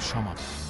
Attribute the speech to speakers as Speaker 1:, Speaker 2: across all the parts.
Speaker 1: konuşamam.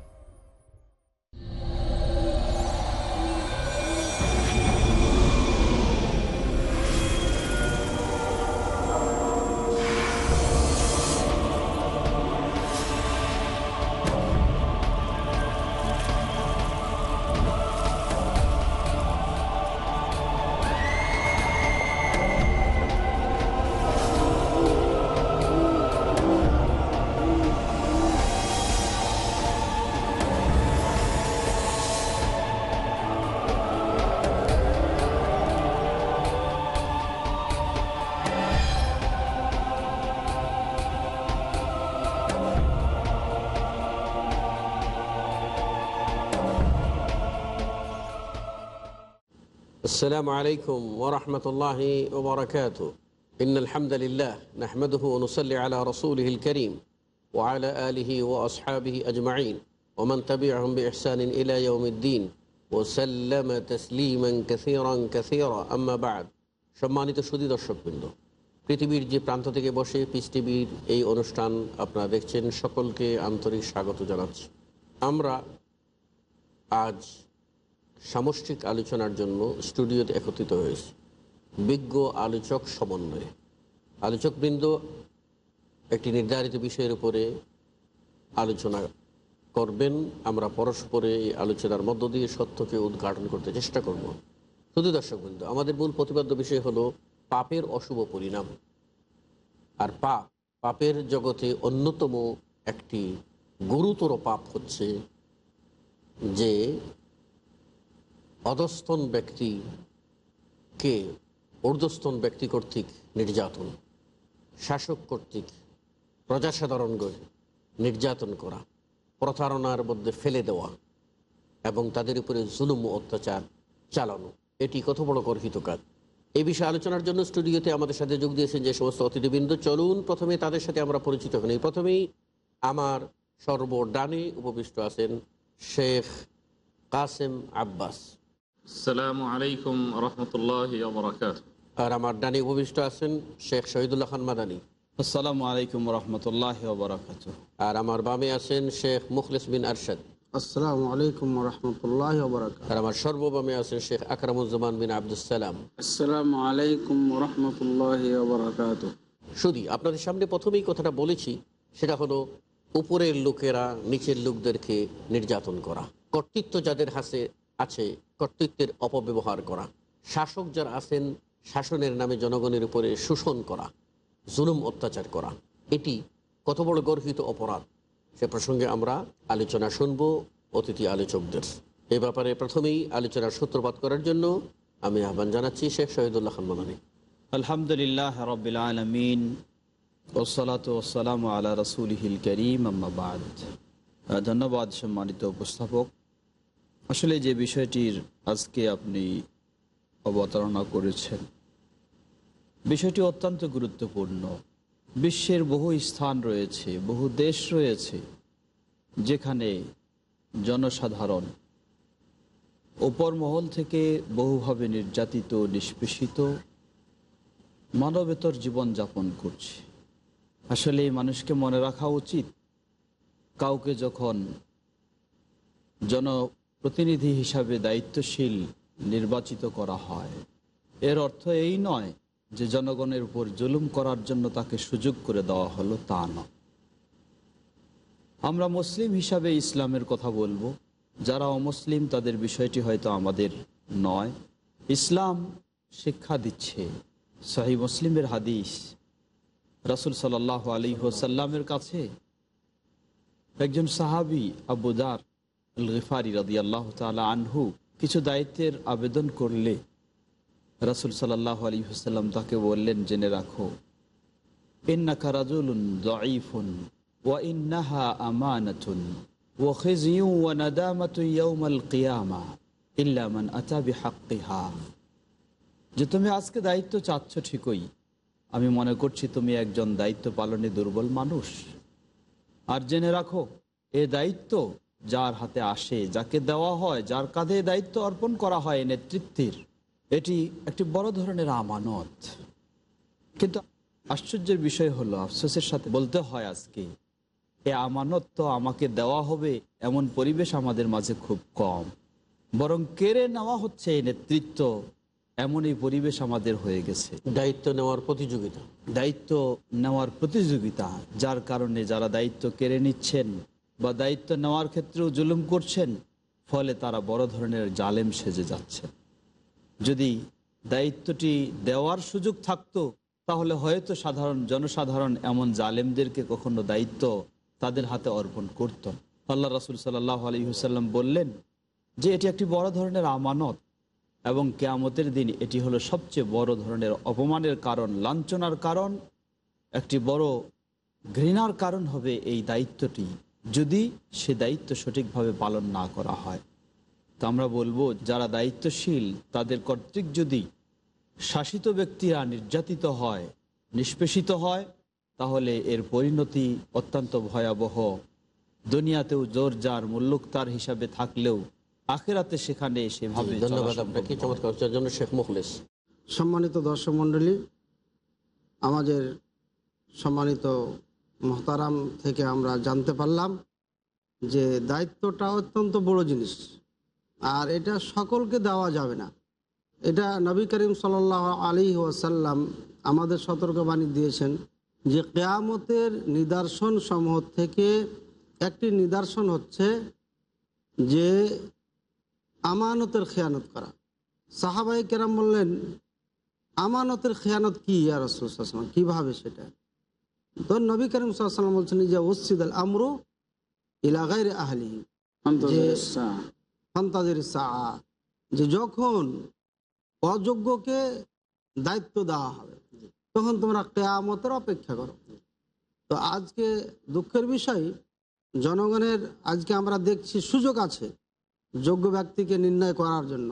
Speaker 2: السلام عليكم ورحمة الله وبركاته إن الحمد لله نحمده ونصلي على رسوله الكريم وعلى آله وأصحابه أجمعين ومن تبعهم بإحسان إلى يوم الدين وسلم تسليما كثيرا كثيرا أما بعد সম্মানিত সুদী দর্শকবৃন্দ পৃথিবীর যে প্রান্ত থেকে বসে পিস টিভির এই অনুষ্ঠান আপনারা দেখছেন সকলকে আন্তরিক স্বাগত জানাচ্ছি আমরা আজ সামষ্টিক আলোচনার জন্য স্টুডিওতে একত্রিত হয়েছে বিজ্ঞ আলোচক সমন্বয়ে। আলোচকবৃন্দ একটি নির্ধারিত বিষয়ের উপরে আলোচনা করবেন। আমরা পরস্পরে এই আলোচনার মধ্য দিয়ে সত্যকে উদ্ঘাটন করতে চেষ্টা করব। শুধু দর্শকবৃন্দ, আমাদের মূল প্রতিপাদ্য বিষয় হলো পাপের অশুভ পরিণাম। আর পাপ, পাপের জগতে অন্যতম একটি গুরুতর পাপ হচ্ছে যে অধস্থন ব্যক্তিকে ঊর্ধ্বস্তন ব্যক্তি কর্তৃক নির্যাতন, শাসক কর্তৃক প্রজাসাধারণগণ নির্যাতন করা, প্রতারণার মধ্যে ফেলে দেওয়া এবং তাদের উপরে জুলুম অত্যাচার চালানো। এটি কত বড় গর্হিত কাজ। এই বিষয়ে আলোচনার জন্য স্টুডিওতে আমাদের সাথে যোগ দিয়েছেন যে সমস্ত অতিথিবৃন্দ। চলুন, প্রথমে তাদের সাথে আমরা পরিচিত হই। প্রথমেই আমার সর্বডানে উপবিষ্ট আছেন শেখ কাসেম আব্বাস।
Speaker 3: আসসালামু আলাইকুম রহমতুল্লাহ বরকাত
Speaker 2: আর আমার ডানে উপবিষ্ট আছেন শেখ শহীদুল্লাহ খান মাদানী।
Speaker 4: আসসালামু আলাইকুম রহমতুল্লাহ বারাকাত
Speaker 2: আর আমার বামে আছেন শেখ মুখলিস বিন আরশাদ।
Speaker 5: আসসালামু আলাইকুম রহমতুল্লাহ বরকাত
Speaker 2: আর আমার সর্ববামে আছেন শেখ আকরামুজ্জামান বিন আবদুসালাম
Speaker 5: আসসালামু আলাইকুম রহমতুল্লাহ বরকাত
Speaker 2: শুধু আপনাদের সামনে প্রথমেই কথাটা বলেছি সেটা হলো উপরের লোকেরা নিচের লোকদেরকে নির্যাতন করা। কর্তৃত্ব যাদের হাতে আছে কর্তৃত্বের অপব্যবহার করা। শাসক যারা আছেন, শাসনের নামে জনগণের উপরে শোষণ করা, জুলুম অত্যাচার করা, এটি কত বড় গর্হিত অপরাধ? সে প্রসঙ্গে আমরা আলোচনা শুনব অতিথি আলোচকদের। এ ব্যাপারে প্রথমেই আলোচনার সূত্রপাত করার জন্য আমি আহ্বান জানাচ্ছি শেখ শহীদুল্লাহ খান মাদানী।
Speaker 4: আলহামদুলিল্লাহ রবিল আলমিন ওসলাত ওসালাম আলা রসুলহিল করিম আম্মাবাদ ধন্যবাদ সম্মানিত উপস্থাপক। আসলে যে বিষয়টির আজকে আপনি অবতারণা করেছেন, বিষয়টি অত্যন্ত গুরুত্বপূর্ণ। বিশ্বের বহু স্থান রয়েছে, বহু দেশ রয়েছে, যেখানে জনসাধারণ ওপর মহল থেকে বহুভাবে নির্যাতিত, নিষ্পেষিত, মানবেতর জীবনযাপন করছে। আসলে মানুষকে মনে রাখা উচিত, কাউকে যখন জনপ্রতিনিধি হিসাবে দায়িত্বশীল নির্বাচিত করা হয়। এর অর্থ এই নয় যে জনগণের উপর জুলুম করার জন্য তাকে সুযোগ করে দেওয়া হলো তা নয়। আমরা মুসলিম হিসাবে ইসলামের কথা বলব। যারা অমুসলিম, তাদের বিষয়টি হয়তো আমাদের নয়। ইসলাম শিক্ষা দিচ্ছে। সাহি মুসলিমের হাদিস রাসুল সাল্লাহ আলী হোসাল্লামের কাছে। একজন সাহাবি আবুদার আল্লাহ আনহু কিছু দায়িত্বের আবেদন করলে রাসুল সাল্লাহ আলী হুসাল্লাম তাকে বললেন, জেনে রাখো ওয়া ইন্নাহা যে তুমি আজকে দায়িত্ব চাচ্ছ ঠিকই, আমি মনে করছি তুমি একজন দায়িত্ব পালনে দুর্বল মানুষ। আর জেনে রাখো, এ দায়িত্ব যার হাতে আসে যাকে দেওয়া হয় যার কাঁধে দায়িত্ব অর্পণ করা হয় নেতৃত্বের এটি একটি বড় ধরনের আমানত। কিন্তু আশ্চর্যের বিষয় হলো আফসোসের সাথে বলতে হয় আজকে এ আমানত তো আমাকে দেওয়া হবে এমন পরিবেশ আমাদের মাঝে খুব কম। বরং কেড়ে নেওয়া হচ্ছে এই নেতৃত্ব এমন এই পরিবেশ আমাদের হয়ে গেছে।
Speaker 2: দায়িত্ব নেওয়ার প্রতিযোগিতা।
Speaker 4: দায়িত্ব নেওয়ার প্রতিযোগিতা যার কারণে যারা দায়িত্ব কেড়ে নিচ্ছেন বা দায়িত্ব নেওয়ার ক্ষেত্রেও জুলুম করছেন, ফলে তারা বড় ধরনের জালেম সেজে যাচ্ছে। যদি দায়িত্বটি দেওয়ার সুযোগ থাকতো, তাহলে হয়তো সাধারণ জনসাধারণ এমন জালেমদেরকে কখনো দায়িত্ব তাদের হাতে অর্পণ করত। আল্লাহ রাসুল সাল্লাহ আলী হুসাল্লাম বললেন যে, এটি একটি বড় ধরনের আমানত এবং কেয়ামতের দিন এটি হলো সবচেয়ে বড় ধরনের অপমানের কারণ, লাঞ্ছনার কারণ, একটি বড় ঘৃণার কারণ হবে এই দায়িত্বটি। যদি সে দায়িত্ব সঠিকভাবে পালন না করা হয় তো আমরা বলব যারা দায়িত্বশীল তাদের কর্তৃক যদি শাসিত ব্যক্তিরা নির্যাতিত হয় নিষ্পেষিত হয় তাহলে এর পরিণতি অত্যন্ত ভয়াবহ। দুনিয়াতেও জোর যার মুল্লুকতার হিসাবে থাকলেও আখেরাতে সেখানে সেভাবে
Speaker 2: ধন্যবাদ আপনাকে চমৎকার জন্য শেখ মুখলেস।
Speaker 5: সম্মানিত দর্শক মণ্ডলী আমাদের সম্মানিত মহতারাম থেকে আমরা জানতে পারলাম যে দায়িত্বটা অত্যন্ত বড় জিনিস। আর এটা সকলকে দেওয়া যাবে না। এটা নবী করিম সাল আলী ওয়াসাল্লাম আমাদের সতর্কবাণী দিয়েছেন যে কেয়ামতের নিদর্শন সমূহ থেকে একটি নিদর্শন হচ্ছে যে আমানতের খেয়ানত করা। সাহাবাই কেরাম বললেন, আমানতের খেয়ানত কি ইয়া রসুলাম কীভাবে সেটা? তো নবী করিম সাল্লাম বলছেন যে ওসিদ আল আমরু ইলাগাই আহলি যে যখন অযোগ্যকে দায়িত্ব দেওয়া হবে তখন তোমরা কেয়ামতের অপেক্ষা করো। তো আজকে দুঃখের বিষয় জনগণের আজকে আমরা দেখছি সুযোগ আছে যোগ্য ব্যক্তিকে নির্ণয় করার জন্য।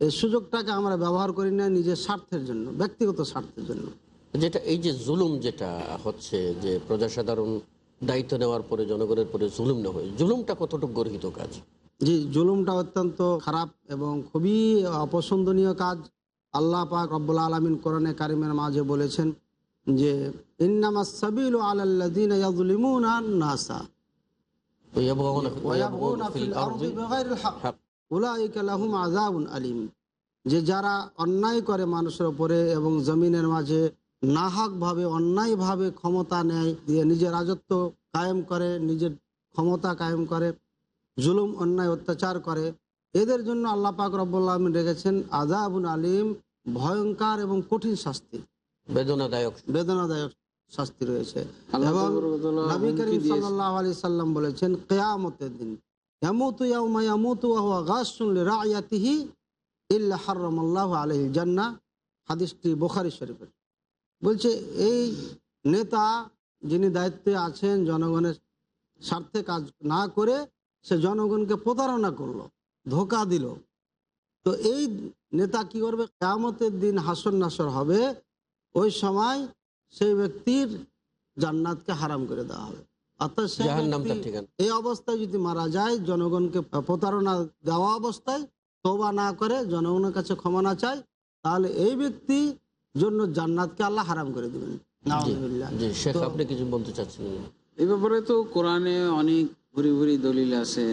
Speaker 5: এই সুযোগটাকে আমরা ব্যবহার করি না নিজের স্বার্থের জন্য ব্যক্তিগত স্বার্থের জন্য।
Speaker 2: যেটা এই যে জুলুম যেটা হচ্ছে যে প্রজাসাধারণ দায়িত্ব নেওয়ার পরে জনগণের পরে জুলুম না হয় জুলুমটা কতটুকু গর্হিত কাজ?
Speaker 5: জি জুলুমটা অত্যন্ত খারাপ এবং খুবই অপছন্দনীয় কাজ। আল্লাহ পাক রব্বুল আলমিন কোরআনে কারিমের মাঝে বলেছেন যে আন-নাসা যে যারা অন্যায় করে মানুষের উপরে এবং জমিনের মাঝে নাহক ভাবে অন্যায় ভাবে ক্ষমতা নেয় দিয়ে নিজের রাজত্ব কায়েম করে নিজের ক্ষমতা কায়েম করে জুলুম অন্যায় অত্যাচার করে। এদের জন্য আল্লাহ পাক রব্বুল আলমিন রেখেছেন আজাবুন আলিম ভয়ঙ্কর এবং কঠিন শাস্তি।
Speaker 2: বেদনাদায়ক।
Speaker 5: বেদনাদায়ক শাস্তি রয়েছে। এবং নবী করিম। সাল্লাল্লাহু আলাইহি সাল্লাম বলেছেন কিয়ামতের দিন হাদিসটি বোখারি শরীফের। বলছে এই নেতা যিনি দায়িত্বে আছেন জনগণের স্বার্থে কাজ না করে সে জনগণকে প্রতারণা করল ধোকা দিল। তো এই নেতা কি করবে? কেয়ামতের দিন হাসর নাসর হবে। ওই সময় সেই ব্যক্তির জান্নাতকে হারাম করে দেওয়া হবে। অর্থাৎ। এই অবস্থায় যদি মারা যায় জনগণকে প্রতারণা দেওয়া অবস্থায় তোবা না করে জনগণের কাছে ক্ষমা না চায় তাহলে এই ব্যক্তি জন্য জান্নাতকে আল্লাহ হারাম করে দেবেন।
Speaker 2: আপনি কিছু বলতে চাচ্ছেন
Speaker 6: এই ব্যাপারে তো কোরআনে অনেক ভুরি ভুরি দলিল আছে।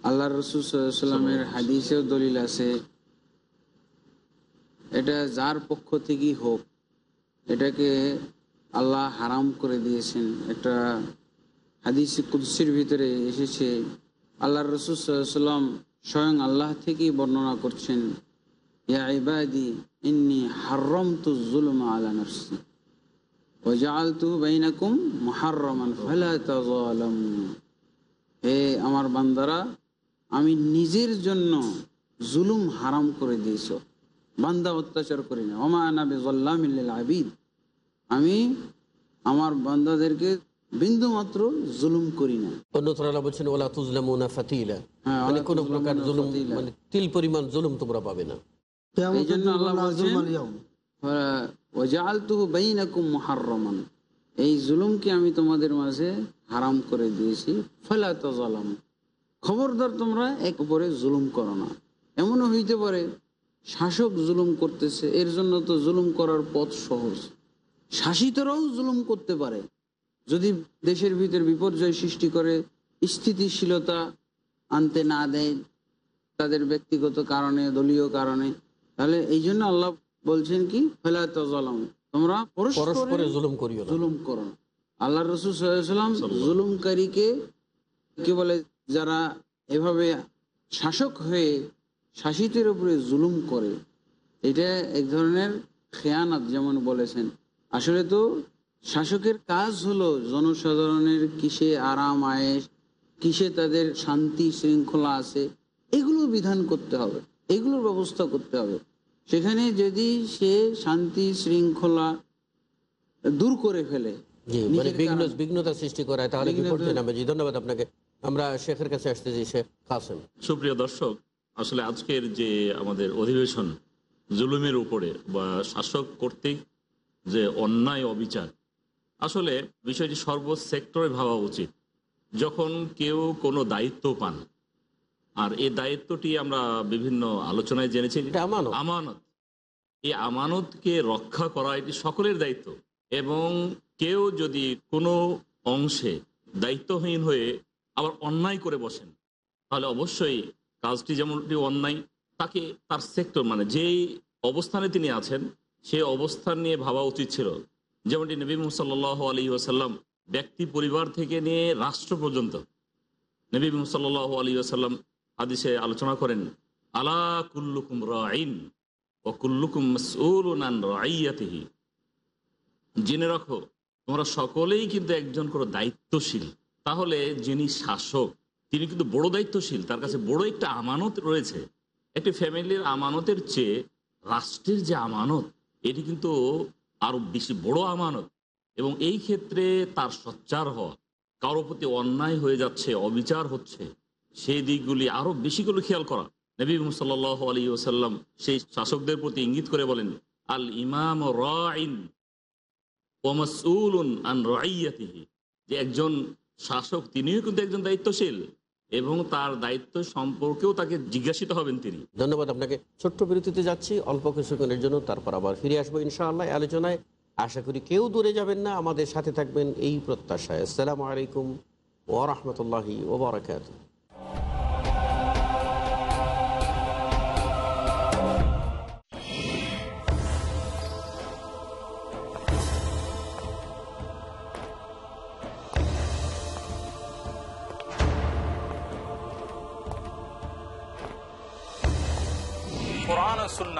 Speaker 6: আল্লাহ রসুলামের হাদিসেও দলিল আছে। এটা যার পক্ষ থেকেই হোক এটাকে আল্লাহ হারাম করে দিয়েছেন। একটা হাদিস কুদ্সির ভিতরে এসেছে। আল্লাহ রসুল সাল্লাম স্বয়ং আল্লাহ থেকেই বর্ণনা করছেন। ইয়া ইবাদি ইন্নি হারম তু জুলম আলা নফসি ওজালতু বাইনাকুম মুহাররমান ফালা হে আমার বান্দারা আমি নিজের জন্য জুলুম হারাম করে দিয়েছ। বান্দা অত্যাচার করি না। আবিদ। আমি আমার বান্দাদেরকে বিন্দু মাত্র জুলুম করি না।
Speaker 2: অন্যতরা বলছেন ওলা তুজলামুনা ফাতিলা।
Speaker 6: হ্যাঁ,
Speaker 2: মানে কোনো প্রকার জুলুম। মানে তিল পরিমাণ জুলুম তোমরা পাবে না।
Speaker 6: এই জন্য আল্লাহ বলছেন, ওজালতুহু বাইনাকুম মুহাররমান। এই জুলুমকে আমি তোমাদের মাঝে হারাম করে দিয়েছি। ফলা খবরদার তোমরা এক উপরে জুলুম করো না। এমনও হইতে পারে শাসক জুলুম করতেছে এর জন্য তো জুলুম করার পথ সহজ। শাসিতরাও জুলুম করতে পারে। যদি দেশের ভিতর বিপর্যয় সৃষ্টি করে স্থিতিশীলতা আনতে না দেয় তাদের ব্যক্তিগত কারণে দলীয় কারণে তাহলে এই জন্য আল্লাহ বলছেন কি ফেলা তজলাম তোমরা
Speaker 2: পরস্পরে
Speaker 6: পরস্পরে
Speaker 2: জুলুম করিও
Speaker 6: জুলুম করো আল্লাহ রসুল সাল্লাম জুলুমকারীকে কি বলে যারা এভাবে শাসক হয়ে শাসিতের উপরে জুলুম করে এটা এক ধরনের খেয়ানাত যেমন বলেছেন। আসলে তো শাসকের কাজ হলো জনসাধারণের কিসে আরাম আয়েস কিসে তাদের শান্তি শৃঙ্খলা আছে এগুলো বিধান করতে হবে। এগুলোর ব্যবস্থা করতে হবে। সেখানে যদি সে শান্তি শৃঙ্খলা দূর করে ফেলে
Speaker 2: মানে বিঘ্নতা সৃষ্টি করায় তাহলে ধন্যবাদ আপনাকে। আমরা শেখের কাছে আসতেছি শেখ কাসেম।
Speaker 3: সুপ্রিয় দর্শক আসলে আজকের যে আমাদের অধিবেশন জুলুমের উপরে বা শাসক কর্তৃক যে অন্যায় অবিচার আসলে বিষয়টি সর্ব সেক্টরে ভাবা উচিত। যখন কেউ কোনো দায়িত্ব পান আর এই দায়িত্বটি আমরা বিভিন্ন আলোচনায় জেনেছি।
Speaker 2: আমানত।
Speaker 3: আমানত। এই আমানতকে রক্ষা করা এটি সকলের দায়িত্ব। এবং কেউ যদি কোনো অংশে দায়িত্বহীন হয়ে আবার অন্যায় করে বসেন তাহলে অবশ্যই কাজটি যেমনটি অন্যায় তাকে তার সেক্টর মানে যেই অবস্থানে তিনি আছেন সেই অবস্থান নিয়ে ভাবা উচিত ছিল। যেমনটি নবী মুসাল্লাহ আলী ওসাল্লাম ব্যক্তি পরিবার থেকে নিয়ে রাষ্ট্র পর্যন্ত নবী মুসাল্লাহ আলী ওসাল্লাম হাদিসে আলোচনা করেন, আলা কুল্লুকুম রাইন ও কুল্লুকুম মাসউলুন রাইয়াতিহি জেনে রাখো, তোমরা সকলেই কিন্তু একজন করে দায়িত্বশীল। তাহলে যিনি শাসক, তিনি কিন্তু বড় দায়িত্বশীল, তার কাছে বড় একটা আমানত রয়েছে। একটি ফ্যামিলির আমানতের চেয়ে রাষ্ট্রের যে আমানত, এটি কিন্তু আরও বেশি বড় আমানত। এবং এই ক্ষেত্রে তার সচ্চার হওয়া কারোর প্রতি অন্যায় হয়ে যাচ্ছে, অবিচার হচ্ছে সেই দিকগুলি আরও বেশি করে খেয়াল করা। নবী সাল্লাহ আলী ওসাল্লাম সেই শাসকদের প্রতি ইঙ্গিত করে বলেন, আল ইমাম রাইন আন যে একজন শাসক, তিনিও কিন্তু একজন দায়িত্বশীল এবং তার দায়িত্ব সম্পর্কেও তাকে জিজ্ঞাসিত হবেন তিনি।
Speaker 2: ধন্যবাদ আপনাকে। ছোট্ট বিরতিতে যাচ্ছি, অল্প কিছুক্ষণের জন্য, তারপর আবার ফিরে আসব ইনশাআল্লাহ আলোচনায়। আশা করি কেউ দূরে যাবেন না, আমাদের সাথে থাকবেন এই প্রত্যাশায়। আসসালামু আলাইকুম ওরহমতুল্লাহি ওবরাকাত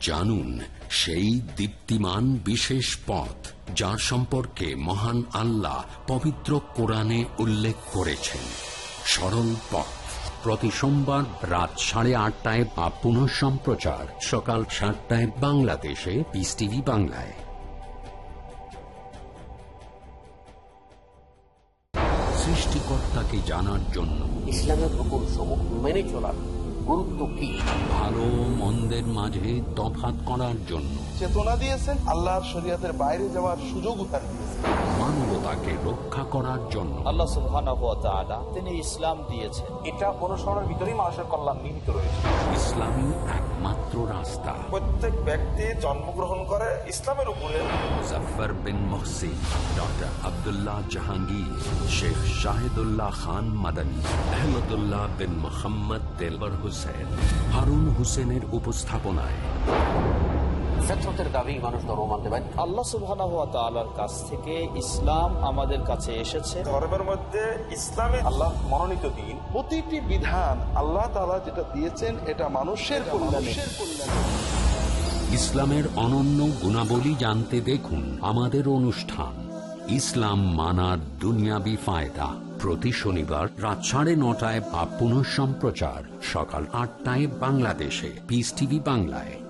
Speaker 1: জানুন সেই দীপ্তিমান বিশেষ পথ যার সম্পর্কে মহান আল্লাহ পবিত্র কোরআনে উল্লেখ করেছেন। সরল পথ। প্রতি সোমবার রাত সাড়ে আটটায় বা পুনঃ সম্প্রচার সকাল সাতটায় বাংলাদেশে। পিস টিভি বাংলায়। সৃষ্টিকর্তাকে জানার জন্য
Speaker 2: ইসলামের মেনে চলার।
Speaker 7: গুরুত্ব কি?
Speaker 1: ভালো মন্দের মাঝে তফাত করার জন্য।
Speaker 8: চেতনা দিয়েছেন আল্লাহর শরীয়তের বাইরে যাওয়ার সুযোগ তার দিয়েছেন।
Speaker 1: মানবতাকে রক্ষা করার জন্য।
Speaker 4: আল্লাহ সুবহানাহু ওয়া তাআলা তিনি ইসলাম দিয়েছেন।
Speaker 8: এটা অনুসরণের ভিতরেই মানুষের কল্যাণ নিহিত রয়েছে।
Speaker 1: ইসলামী একমাত্র রাস্তা।
Speaker 8: প্রত্যেক ব্যক্তি জন্মগ্রহণ করে ইসলামের উপরে।
Speaker 1: মুজফার বিন মহসিন ডক্টর আবদুল্লাহ জাহাঙ্গীর শেখ শাহিদুল্লাহ খান মাদানী আহমদুল্লাহ বিন মোহাম্মদ তেলবর হুসেন হারুন হুসেনের উপস্থাপনায়।
Speaker 7: দাবি মানুষ ধর্ম মানতে পারে
Speaker 4: আল্লাহ সুবহানাহু ওয়া তাআলার কাছ থেকে ইসলাম আমাদের কাছে এসেছে।
Speaker 8: ধর্মের মধ্যে ইসলামে আল্লাহ মনোনীত দিন। প্রতিটি বিধান আল্লাহ তাআলা যেটা দিয়েছেন এটা মানুষের কল্যাণে।
Speaker 1: ইসলামের অনন্য গুণাবলী জানতে দেখুন আমাদের অনুষ্ঠান। ইসলাম মানার দুনিয়াবি ফায়দা। প্রতি শনিবার রাত সাড়ে নটায় বা পুনঃ সম্প্রচার সকাল আটটায় বাংলাদেশে। পিস টিভি বাংলায়।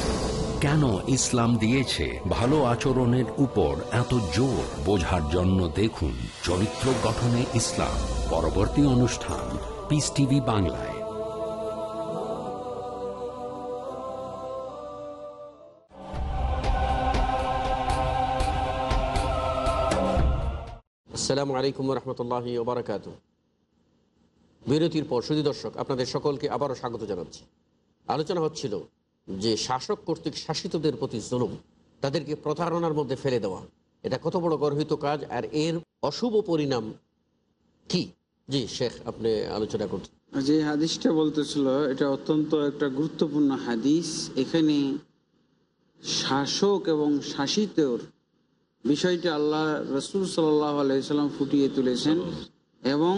Speaker 1: কেন ইসলাম দিয়েছে? ভালো আচরণের উপর এত জোর বোঝার জন্য দেখুন চরিত্র গঠনে ইসলাম। পরবর্তী অনুষ্ঠান পিস টিভি বাংলায়।
Speaker 2: আসসালামু আলাইকুম রহমতুল্লাহ বিরতির পর সুদী দর্শক, আপনাদের সকলকে আবারও স্বাগত জানাচ্ছি। আলোচনা হচ্ছিল যে শাসক কর্তৃক শাসিতদের প্রতি জুলুম, তাদেরকে প্রতারণার মধ্যে ফেলে দেওয়া, এটা কত বড় গর্হিত কাজ, আর এর অশুভ পরিণাম কি? জি, শেখ, আপনি আলোচনা করছেন
Speaker 6: যে হাদিসটা বলতেছিল, এটা অত্যন্ত একটা গুরুত্বপূর্ণ হাদিস। এখানে শাসক এবং শাসিতর বিষয়টি আল্লাহ রসুল সাল্লাহ আলাইসাল্লাম ফুটিয়ে তুলেছেন। এবং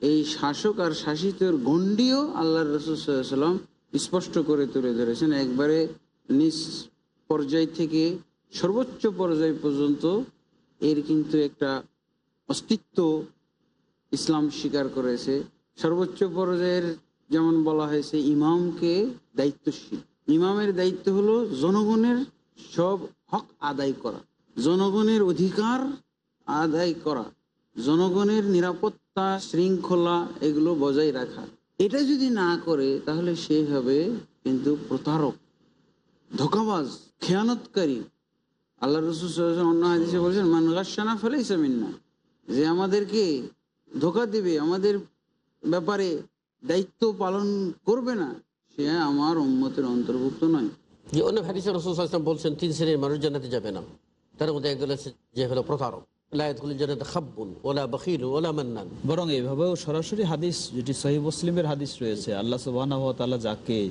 Speaker 6: এই শাসক আর শাসিতর গণ্ডিও আল্লাহ রসুল সাল্লাম স্পষ্ট করে তুলে ধরেছেন, একবারে নিজ পর্যায় থেকে সর্বোচ্চ পর্যায় পর্যন্ত এর কিন্তু একটা অস্তিত্ব ইসলাম স্বীকার করেছে। সর্বোচ্চ পর্যায়ের যেমন বলা হয়েছে, ইমামকে দায়িত্বশীল। ইমামের দায়িত্ব হলো জনগণের সব হক আদায় করা, জনগণের অধিকার আদায় করা, জনগণের নিরাপত্তা, শৃঙ্খলা এগুলো বজায় রাখা। এটা যদি না করে, তাহলে সে হবে কিন্তু প্রতারক, ধোকাবাজ, খেয়ানতকারী। আল্লাহ রসুল অন্য হাদিসে বলছেন, মান গাছানা ফেলেই সামিন্না যে আমাদেরকে ধোকা দিবে, আমাদের ব্যাপারে দায়িত্ব পালন করবে না, সে আমার উম্মতের অন্তর্ভুক্ত নয়।
Speaker 2: যে অন্য হাদিসে রসুল বলছেন, তিন শ্রেণির মানুষ জানাতে যাবে না। তার মধ্যে একদল আছে, যে হলো প্রতারক।
Speaker 4: বরং এইভাবেও সরাসরি হাদিস যেটি সহি মুসলিমের হাদিস রয়েছে আল্লাহ সুবহানাহু ওয়া যাকে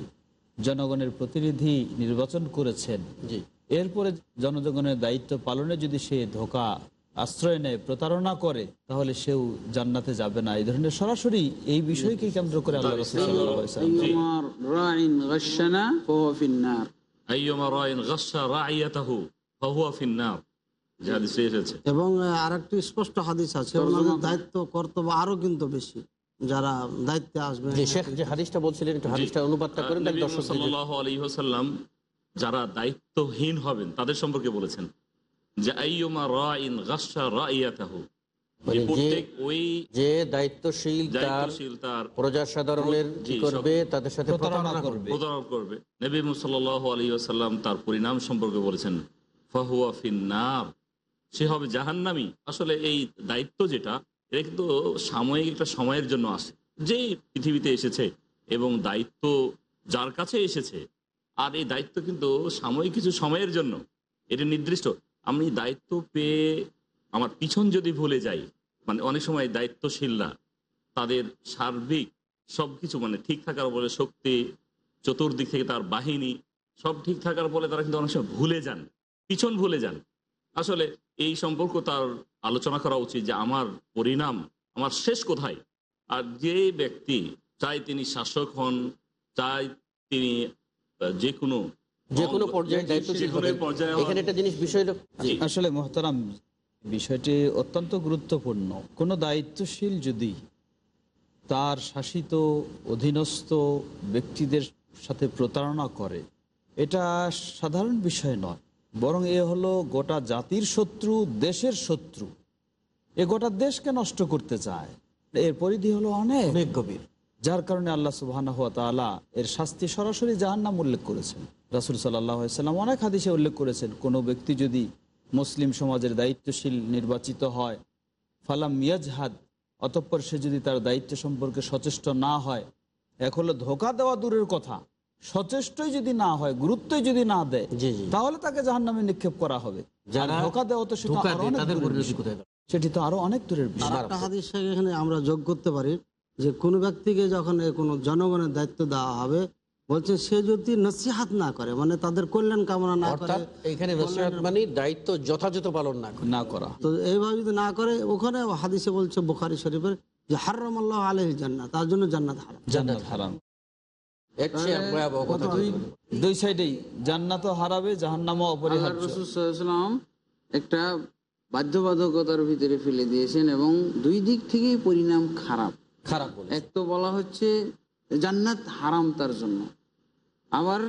Speaker 4: জনগণের প্রতিনিধি নির্বাচন করেছেন
Speaker 2: জি।
Speaker 4: এরপরে জনগণের দায়িত্ব পালনে যদি সে ধোকা আশ্রয় নেয় প্রতারণা করে তাহলে সেও জান্নাতে যাবে না। এই ধরনের সরাসরি এই বিষয়কে কেন্দ্র করে আল্লাহ রাসূল
Speaker 5: এবং আর একটি স্পষ্ট হাদিস আছে ওনাদের দায়িত্ব কর্তব্য আরও কিন্তু বেশি। যারা দায়িত্বে আসবে
Speaker 2: যে শেখ যে হাদিসটা বলছিলেন একটু হাদিসটা অনুবাদটা করেন দর্শক
Speaker 3: যারা দায়িত্বহীন হবেন তাদের সম্পর্কে বলেছেন যে আইয়মা রাইন গাসসা রাইয়াতাহু।
Speaker 2: মানে যে-
Speaker 3: প্রত্যেক ওই
Speaker 2: যে দায়িত্বশীল তার প্রজা সাধারণের কি করবে তাদের সাথে
Speaker 4: প্রতারণা করবে।
Speaker 2: করবে।
Speaker 3: প্রতারণা করবে। নবী সাল্লাহ আলী আসাল্লাম তার পরিণাম সম্পর্কে বলেছেন ফাহুয়া ফিন্নার সে হবে জাহান্নামি। আসলে এই দায়িত্ব যেটা, এটা কিন্তু সাময়িক একটা সময়ের জন্য আসে। যে পৃথিবীতে এসেছে এবং দায়িত্ব যার কাছে এসেছে, আর এই দায়িত্ব কিন্তু সাময়িক কিছু সময়ের জন্য। এটা নির্দিষ্ট। আমি দায়িত্ব পেয়ে আমার পিছন যদি ভুলে যাই মানে অনেক সময় দায়িত্বশীলরা তাদের সার্বিক সবকিছু মানে ঠিক থাকার বলে শক্তি, চতুর্দিক থেকে তার বাহিনী, সব ঠিক থাকার বলে তারা কিন্তু অনেক সময় ভুলে যান, পিছন ভুলে যান। আসলে এই সম্পর্ক তার আলোচনা করা উচিত যে আমার পরিণাম আমার শেষ কোথায়? আর যে ব্যক্তি চাই তিনি শাসক হন চাই তিনি যে কোনো
Speaker 2: যে কোনো পর্যায়ে। এখানে একটা জিনিস বিষয়
Speaker 4: আসলে মহতারাম বিষয়টি অত্যন্ত গুরুত্বপূর্ণ। কোনো দায়িত্বশীল যদি তার শাসিত অধীনস্থ ব্যক্তিদের সাথে প্রতারণা করে এটা সাধারণ বিষয় নয়। বরং এ হলো গোটা জাতির শত্রু দেশের শত্রু। এ গোটা দেশকে নষ্ট করতে চায়। এর পরিধি হলো অনেক।
Speaker 2: অনেক গভীর।
Speaker 4: যার কারণে আল্লাহ সুবাহ এর শাস্তি সরাসরি জাহান্নাম উল্লেখ করেছেন। রাসুল সাল্লাম অনেক হাদিসে উল্লেখ করেছেন কোনো ব্যক্তি যদি মুসলিম সমাজের দায়িত্বশীল নির্বাচিত হয় ফালাম মিয়াজহাদ অতঃপর সে যদি তার দায়িত্ব সম্পর্কে সচেষ্ট না হয় এক হলো ধোকা দেওয়া দূরের কথা। সচেষ্টই যদি না হয় গুরুত্বই যদি না দেয়
Speaker 2: জি জি।
Speaker 4: তাহলে তাকে জাহান্নামে নিক্ষেপ করা হবে।
Speaker 2: যারা
Speaker 4: ধোকা দেওয়া তো সেটা তো আরও অনেক দূরের বিষয়।
Speaker 5: এখানে আমরা যোগ করতে পারি যে কোনো ব্যক্তিকে যখন কোনো জনগণের দায়িত্ব দেওয়া হবে বলছে সে যদি নসিহাত না করে মানে তাদের কল্যাণ কামনা না করে
Speaker 2: এখানে নসিহত মানে দায়িত্ব যথাযথ পালন না করে।
Speaker 4: না করা।
Speaker 5: তো এইভাবে যদি না করে ওখানে হাদিসে বলছে বুখারি শরীফের যে হার্রাম আল্লাহ আলহ জান্নাত তার জন্য জান্নাত হারাম।
Speaker 4: জান্নাত হারাম
Speaker 2: এর চেয়ে ভয়াবহ কথা
Speaker 4: দুই সাইডেই জান্নাতও হারাবে জাহান্নামও অপরিহার্য।
Speaker 6: একটা বাধ্যবাধকতার ভিতরে ফেলে দিয়েছেন এবং দুই দিক থেকেই পরিণাম খারাপ।
Speaker 2: খারাপ
Speaker 6: এক তো বলা হচ্ছে জান্নাত হারাম তার জন্য। আবার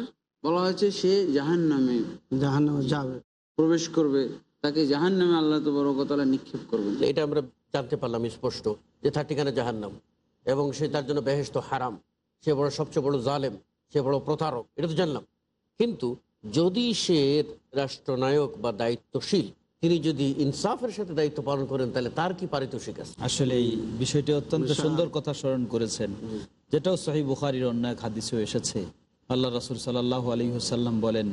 Speaker 6: বলা হচ্ছে সে জাহান নামে
Speaker 5: জাহান্নামে যাবে।
Speaker 6: প্রবেশ করবে তাকে জাহান নামে আল্লাহ তবরকতলা নিক্ষেপ করবেন।
Speaker 2: এটা আমরা জানতে পারলাম স্পষ্ট যে তার ঠিকানা জাহান্নাম এবং সে তার জন্য বেহেস্ত হারাম। সে বড় সবচেয়ে বড় জালেম সে বড় প্রতারক এটা তো জানলাম। কিন্তু যদি সে রাষ্ট্রনায়ক বা দায়িত্বশীল তিনি যদি ইনসাফের সাথে দায়িত্ব পালন করেন তাহলে তার কি পারিতোষিক আছে?
Speaker 4: আসলে এই বিষয়টি অত্যন্ত সুন্দর কথা স্মরণ করেছেন। যেটাও সহি বুখারির অন্য এক হাদিসেও এসেছে। আল্লাহ রসুল সাল্লাহ আলী হুসাল্লাম বলেন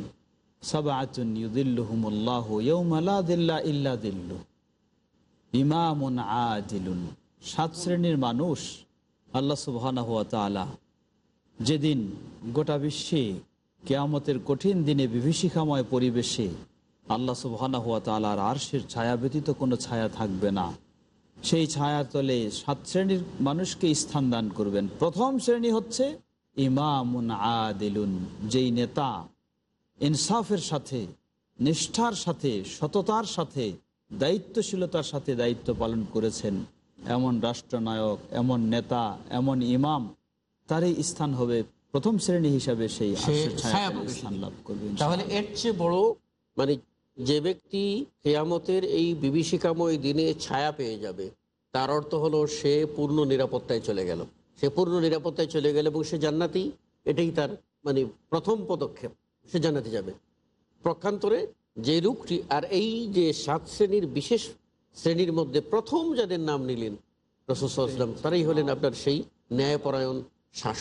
Speaker 4: সাবাআতুন ইউদিল্লুহুমুল্লাহ ইয়াউমা লা দিল্লা ইল্লা দিল্লু ইমামুন আদিলুন সাত শ্রেণির মানুষ আল্লাহ সুবহানাহু ওয়া তাআলা যেদিন গোটা বিশ্বে কেয়ামতের কঠিন দিনে বিভীষিকাময় পরিবেশে আল্লাহ সুবহানাহু ওয়া তালার আরশের ছায়া ব্যতীত কোনো ছায়া থাকবে না। সেই ছায়া তলে সাত শ্রেণির মানুষকে স্থান দান করবেন। প্রথম শ্রেণি হচ্ছে ইমামুন আদিলুন, যেই নেতা ইনসাফের সাথে, নিষ্ঠার সাথে, সততার সাথে, দায়িত্বশীলতার সাথে দায়িত্ব পালন করেছেন। এমন রাষ্ট্রনায়ক, এমন নেতা, এমন ইমাম তারই স্থান হবে প্রথম শ্রেণি হিসাবে সেই স্থান লাভ করবে
Speaker 2: তাহলে এর চেয়ে বড় মানে যে ব্যক্তি কেয়ামতের এই বিভীষিকাময় দিনে ছায়া পেয়ে যাবে তার অর্থ হলো সে পূর্ণ নিরাপত্তায় চলে গেল। সে পূর্ণ নিরাপত্তায় চলে গেল এবং সে জান্নাতি এটাই তার মানে প্রথম পদক্ষেপ সে জান্নাতে যাবে। প্রক্ষান্তরে যে রূপটি আর এই যে সাত শ্রেণির বিশেষ শ্রেণির মধ্যে প্রথম যাদের নাম নিলেন রসুলাম তারাই হলেন আপনার সেই ন্যায়পরায়ণ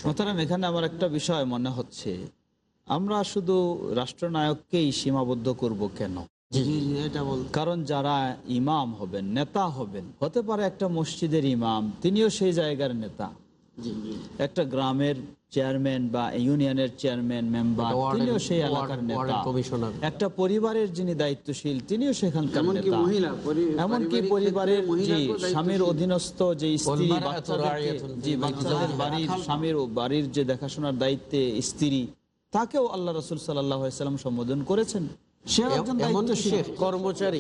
Speaker 4: মোতারাম এখানে আমার একটা বিষয় মনে হচ্ছে। আমরা শুধু রাষ্ট্রনায়ককেই সীমাবদ্ধ করব কেন? কারণ যারা ইমাম হবেন নেতা হবেন হতে পারে একটা মসজিদের ইমাম তিনিও সেই জায়গার নেতা। একটা গ্রামের চেয়ারম্যান বা ইউনিয়নের চেয়ারম্যান মেম্বার তিনিও সেই এলাকার নেতা। একটা পরিবারের যিনি দায়িত্বশীল তিনিও সেখানকার
Speaker 6: এমনকি
Speaker 4: নেতা। এমনকি পরিবারের
Speaker 6: দায়িত্বশীল।
Speaker 4: স্বামীর অধীনস্থ যে স্ত্রী বাচ্চাদের বাড়ির স্বামীর ও বাড়ির যে দেখাশোনার দায়িত্বে স্ত্রী তাকেও আল্লাহ রসুল সাল্লাম সম্বোধন করেছেন। সেও একজন দায়িত্বশীল।
Speaker 2: কর্মচারী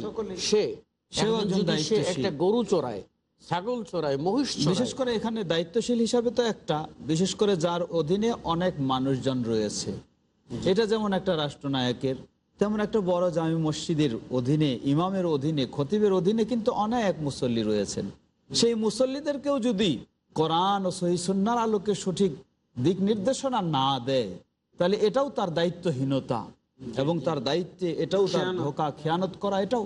Speaker 2: সে সে
Speaker 4: দায়িত্বশীল।
Speaker 2: একটা গরু চড়ায় ছাগল চড়ায় মহিষ
Speaker 4: বিশেষ করে এখানে দায়িত্বশীল হিসাবে তো একটা বিশেষ করে যার অধীনে অনেক মানুষজন রয়েছে। এটা যেমন একটা রাষ্ট্রনায়কের তেমন একটা বড় জামি মসজিদের অধীনে ইমামের অধীনে খতিবের অধীনে কিন্তু অনেক মুসল্লি রয়েছেন। সেই মুসল্লিদেরকেও যদি কোরআন ও সহিসন্নার আলোকে সঠিক দিক নির্দেশনা না দেয় তাহলে এটাও তার দায়িত্বহীনতা এবং তার দায়িত্বে এটাও তার ধোকা খেয়ানত করা এটাও।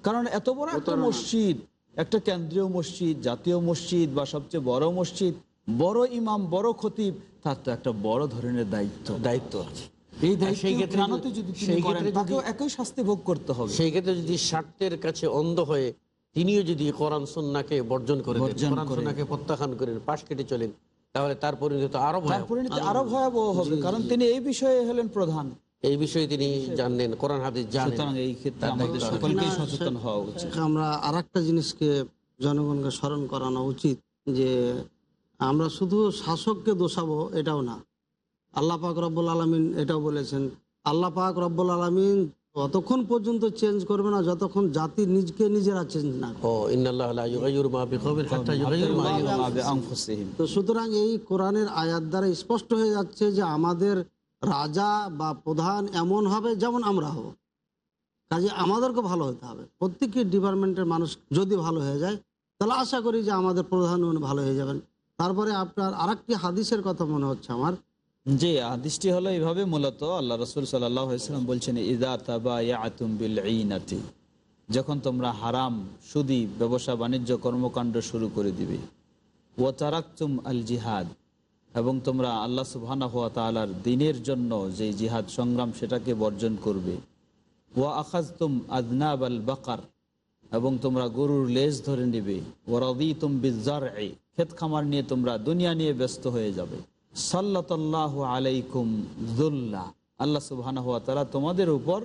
Speaker 4: কারণ এত বড় একটা মসজিদ একটা কেন্দ্রীয় মসজিদ জাতীয় মসজিদ বা সবচেয়ে বড় মসজিদ বড় ইমাম বড় খতিব তার তো একটা বড় ধরনের দায়িত্ব।
Speaker 2: দায়িত্ব আছে।
Speaker 4: এই একই শাস্তি ভোগ করতে হবে।
Speaker 2: সেই ক্ষেত্রে যদি স্বার্থের কাছে অন্ধ হয়ে তিনিও যদি কোরআন সন্নাকে বর্জন করে। সন্নাকে প্রত্যাখ্যান করেন পাশ কেটে চলেন তাহলে তার পরিণতি
Speaker 4: আরও
Speaker 2: ভয়াবহ।
Speaker 4: আরও ভয়াবহ হবে কারণ তিনি এই বিষয়ে হলেন প্রধান।
Speaker 2: এই বিষয়ে তিনি জানলেন কোরআন হাদিস জানেন।
Speaker 4: এই ক্ষেত্রে আমাদের সকলকেই সচেতন হওয়া উচিত।
Speaker 5: আমরা আর একটা জিনিসকে জনগণকে স্মরণ করানো উচিত যে আমরা শুধু শাসককে দোষাবো এটাও না। আল্লাহ পাক রব্বুল আলমিন এটাও বলেছেন আল্লাহ পাক রব্বুল আলমিন অতক্ষণ পর্যন্ত চেঞ্জ করবে না যতক্ষণ জাতি নিজকে নিজেরা চেঞ্জ না। তো সুতরাং এই কোরআনের আয়াত দ্বারা স্পষ্ট হয়ে যাচ্ছে যে আমাদের রাজা বা প্রধান এমন হবে যেমন আমরা হব। কাজে আমাদেরকে ভালো হতে হবে। প্রত্যেকটি ডিপার্টমেন্টের মানুষ যদি ভালো হয়ে যায়, তাহলে আশা করি যে আমাদের প্রধান ভালো হয়ে যাবেন। তারপরে আপনার আরেকটি হাদিসের কথা মনে হচ্ছে আমার।
Speaker 4: জি, হাদিসটি হলো এইভাবে মূলত আল্লাহ রসুল সাল্লাম বলছেন ইদা তাবা ঈনাতি যখন তোমরা হারাম, সুদি ব্যবসা বাণিজ্য কর্মকাণ্ড শুরু করে দিবে। ও তারাকতুম আল জিহাদ এবং তোমরা আল্লাহ সুবহানা হাত তালার দিনের জন্য যে জিহাদ সংগ্রাম সেটাকে বর্জন করবে। ও আখাজতুম আদনাব আল বাকার এবং তোমরা গরুর লেজ ধরে নেবে। ওরাদি তুম বিজার ক্ষেত খামার নিয়ে তোমরা দুনিয়া নিয়ে ব্যস্ত হয়ে যাবে। সাল্লাতাল্লাহ আলাইকুম জুল্লা আল্লাহ সুবাহ তালা তোমাদের উপর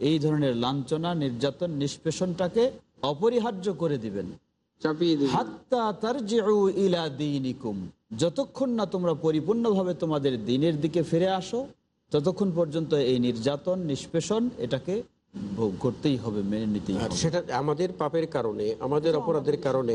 Speaker 4: এই ধরনের লাঞ্ছনা নির্যাতন নিষ্পেষণটাকে অপরিহার্য করে দিবেন। হাত্তা তারজিউ ইলা দীনিকুম যতক্ষণ না তোমরা পরিপূর্ণভাবে তোমাদের দিনের দিকে ফিরে আসো ততক্ষণ পর্যন্ত এই নির্যাতন নিষ্পেষণ এটাকে ভোগ করতেই হবে মেনে নিতেই
Speaker 2: আর সেটা আমাদের পাপের কারণে আমাদের অপরাধের কারণে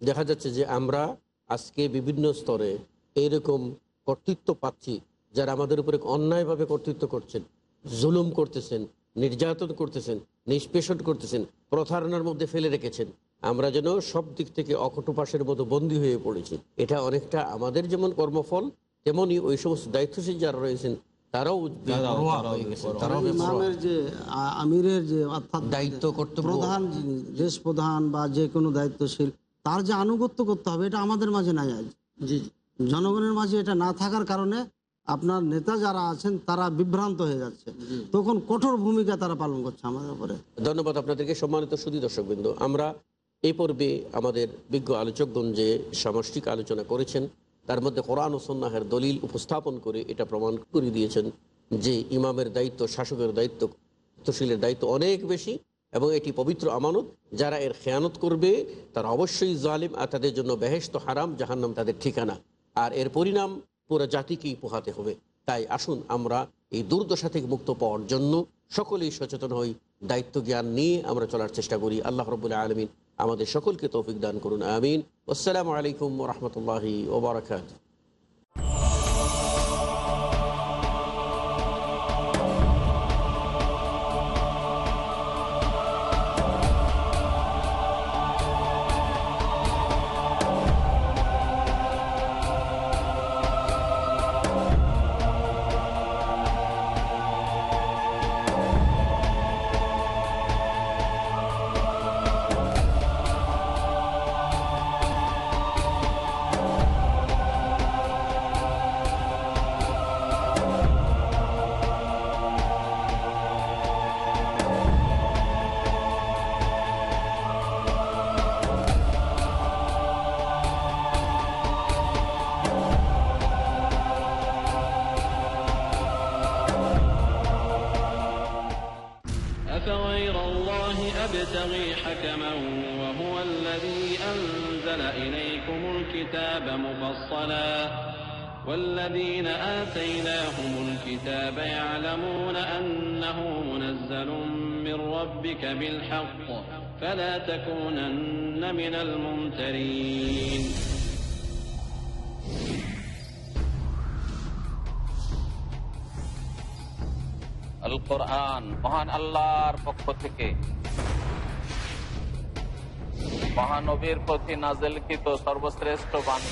Speaker 2: দেখা যাচ্ছে যে আমরা আজকে বিভিন্ন স্তরে এইরকম কর্তৃত্ব পাচ্ছি যারা আমাদের উপরে অন্যায়ভাবে কর্তৃত্ব করছেন জুলুম করতেছেন নির্যাতন করতেছেন নিষ্পেষণ করতেছেন প্রতারণার মধ্যে ফেলে রেখেছেন। আমরা যেন সব দিক থেকে অকটোপাসের মতো বন্দী হয়ে পড়েছি। এটা অনেকটা আমাদের যেমন কর্মফল তেমনই ওই সমস্ত দায়িত্বশীল যারা রয়েছেন তারাও হয়ে
Speaker 5: ইমামের যে আমিরের যে অর্থাৎ
Speaker 2: দায়িত্ব কর্তব্য।
Speaker 5: প্রধান দেশ প্রধান বা যে কোনো দায়িত্বশীল তার যে আনুগত্য করতে হবে এটা আমাদের মাঝে নাই আজ। জনগণের মাঝে এটা না থাকার কারণে আপনার নেতা যারা আছেন তারা বিভ্রান্ত হয়ে যাচ্ছে। তখন কঠোর ভূমিকা তারা পালন করছে আমাদের উপরে।
Speaker 2: ধন্যবাদ আপনাদেরকে সম্মানিত সুদী দর্শকবৃন্দ। আমরা এই পর্বে আমাদের বিজ্ঞ আলোচকগণ যে সামষ্টিক আলোচনা করেছেন, তার মধ্যে কোরআন ও সন্ন্যাহের দলিল উপস্থাপন করে এটা প্রমাণ করে দিয়েছেন যে ইমামের দায়িত্ব, শাসকের দায়িত্ব তশিলের দায়িত্ব অনেক বেশি এবং এটি পবিত্র আমানত। যারা এর খেয়ানত করবে, তারা অবশ্যই জালিম আর তাদের জন্য বেহেস্ত হারাম, জাহান্নাম তাদের ঠিকানা। আর এর পরিণাম পুরো জাতিকেই পোহাতে হবে। তাই আসুন আমরা এই দুর্দশা থেকে মুক্ত পাওয়ার জন্য সকলেই সচেতন হই, দায়িত্ব জ্ঞান নিয়ে আমরা চলার চেষ্টা করি। আল্লাহ রবুল্লাহ আলমিন আমাদের সকলকে তৌফিক দান করুন আমিন। আসসালামু আলাইকুম রহমতুল্লাহি ওবরাকাত
Speaker 9: فلا تكونن من الممترين
Speaker 10: আল কোরআন মহান আল্লাহর পক্ষ থেকে মহানবীর প্রতি নাজেলকৃত সর্বশ্রেষ্ঠ বাণী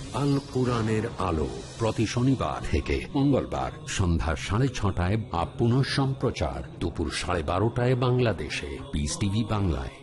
Speaker 1: আল কোরআনের আলো প্রতি শনিবার থেকে মঙ্গলবার সন্ধ্যা সাড়ে ছটায় বা পুনঃ সম্প্রচার দুপুর সাড়ে বারোটায় বাংলাদেশে পিস টিভি বাংলায়।